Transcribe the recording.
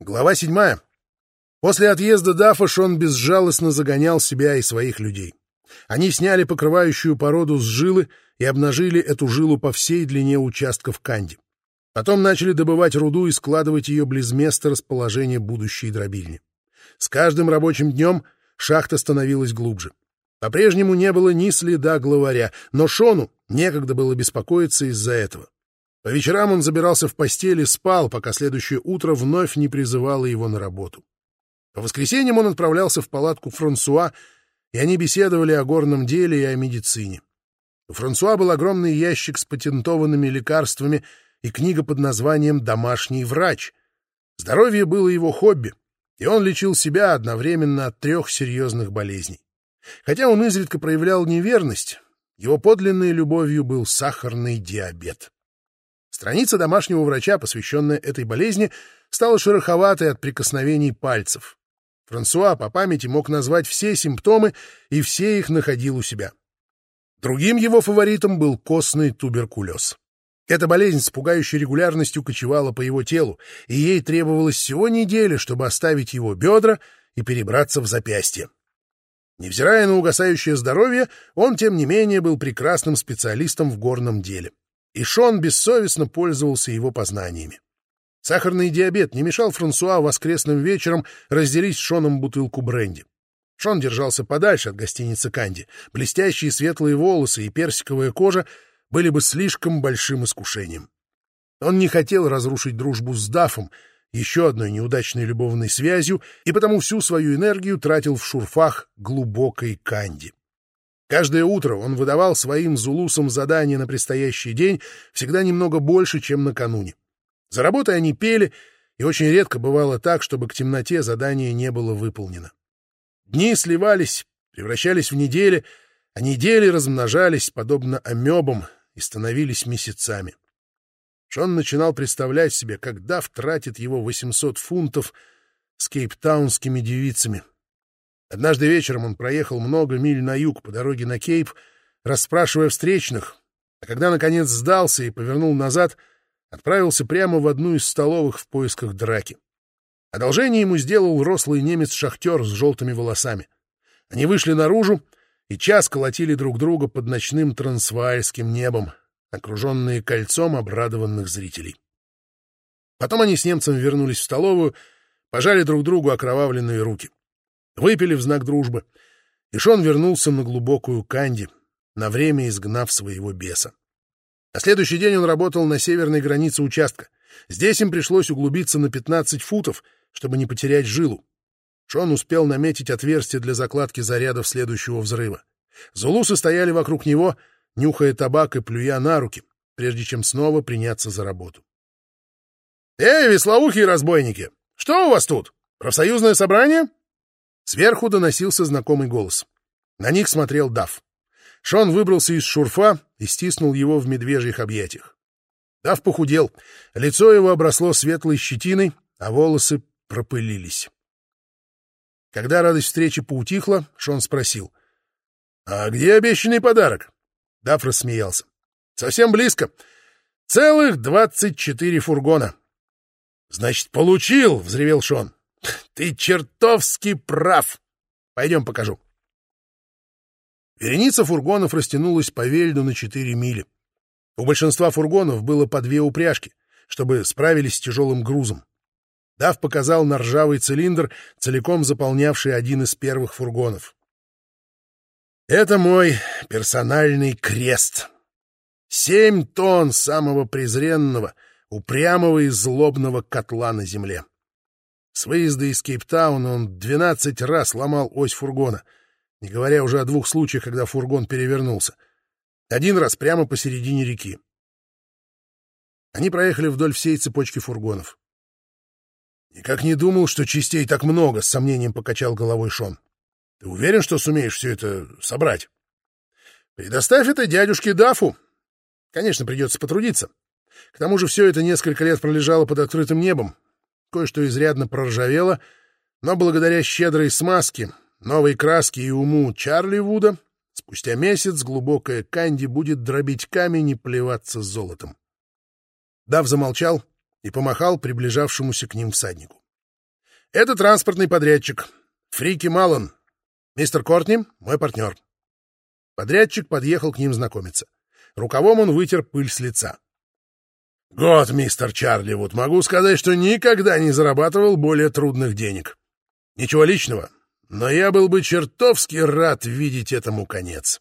Глава седьмая. После отъезда Дафа Шон безжалостно загонял себя и своих людей. Они сняли покрывающую породу с жилы и обнажили эту жилу по всей длине участков Канди. Потом начали добывать руду и складывать ее близ места расположения будущей дробильни. С каждым рабочим днем шахта становилась глубже. По-прежнему не было ни следа главаря, но Шону некогда было беспокоиться из-за этого. По вечерам он забирался в постель и спал, пока следующее утро вновь не призывало его на работу. По воскресеньям он отправлялся в палатку Франсуа, и они беседовали о горном деле и о медицине. У Франсуа был огромный ящик с патентованными лекарствами и книга под названием «Домашний врач». Здоровье было его хобби, и он лечил себя одновременно от трех серьезных болезней. Хотя он изредка проявлял неверность, его подлинной любовью был сахарный диабет. Страница домашнего врача, посвященная этой болезни, стала шероховатой от прикосновений пальцев. Франсуа по памяти мог назвать все симптомы, и все их находил у себя. Другим его фаворитом был костный туберкулез. Эта болезнь с пугающей регулярностью кочевала по его телу, и ей требовалось всего недели, чтобы оставить его бедра и перебраться в запястье. Невзирая на угасающее здоровье, он, тем не менее, был прекрасным специалистом в горном деле и Шон бессовестно пользовался его познаниями. Сахарный диабет не мешал Франсуа воскресным вечером разделить с Шоном бутылку бренди. Шон держался подальше от гостиницы Канди. Блестящие светлые волосы и персиковая кожа были бы слишком большим искушением. Он не хотел разрушить дружбу с Дафом, еще одной неудачной любовной связью, и потому всю свою энергию тратил в шурфах глубокой Канди. Каждое утро он выдавал своим зулусам задания на предстоящий день всегда немного больше, чем накануне. За работой они пели, и очень редко бывало так, чтобы к темноте задание не было выполнено. Дни сливались, превращались в недели, а недели размножались, подобно амебам, и становились месяцами. Шон начинал представлять себе, когда втратит его 800 фунтов с кейптаунскими девицами — Однажды вечером он проехал много миль на юг по дороге на Кейп, расспрашивая встречных, а когда, наконец, сдался и повернул назад, отправился прямо в одну из столовых в поисках драки. Одолжение ему сделал рослый немец-шахтер с желтыми волосами. Они вышли наружу и час колотили друг друга под ночным трансваальским небом, окруженные кольцом обрадованных зрителей. Потом они с немцем вернулись в столовую, пожали друг другу окровавленные руки. Выпили в знак дружбы, и Шон вернулся на глубокую канди, на время изгнав своего беса. На следующий день он работал на северной границе участка. Здесь им пришлось углубиться на 15 футов, чтобы не потерять жилу. Шон успел наметить отверстие для закладки зарядов следующего взрыва. Зулусы стояли вокруг него, нюхая табак и плюя на руки, прежде чем снова приняться за работу. «Эй, веслоухие разбойники! Что у вас тут? Профсоюзное собрание?» Сверху доносился знакомый голос. На них смотрел Дав. Шон выбрался из шурфа и стиснул его в медвежьих объятиях. Дав похудел, лицо его обросло светлой щетиной, а волосы пропылились. Когда радость встречи поутихла, Шон спросил. — А где обещанный подарок? Дав рассмеялся. — Совсем близко. Целых двадцать четыре фургона. — Значит, получил! — взревел Шон. Ты чертовски прав. Пойдем покажу. Вереница фургонов растянулась по вельду на четыре мили. У большинства фургонов было по две упряжки, чтобы справились с тяжелым грузом. Дав показал на ржавый цилиндр, целиком заполнявший один из первых фургонов. «Это мой персональный крест. Семь тонн самого презренного, упрямого и злобного котла на земле. С выезда из Кейптауна он двенадцать раз ломал ось фургона, не говоря уже о двух случаях, когда фургон перевернулся. Один раз прямо посередине реки. Они проехали вдоль всей цепочки фургонов. «Никак не думал, что частей так много», — с сомнением покачал головой Шон. «Ты уверен, что сумеешь все это собрать?» «Предоставь это дядюшке Дафу. Конечно, придется потрудиться. К тому же все это несколько лет пролежало под открытым небом, кое-что изрядно проржавело, но благодаря щедрой смазке, новой краске и уму Чарли Вуда спустя месяц глубокая Канди будет дробить камень и плеваться золотом. Дав замолчал и помахал приближавшемуся к ним всаднику. Это транспортный подрядчик. Фрики Малон. Мистер Кортни — мой партнер. Подрядчик подъехал к ним знакомиться. Рукавом он вытер пыль с лица. «Год, мистер Чарли, вот могу сказать, что никогда не зарабатывал более трудных денег. Ничего личного, но я был бы чертовски рад видеть этому конец».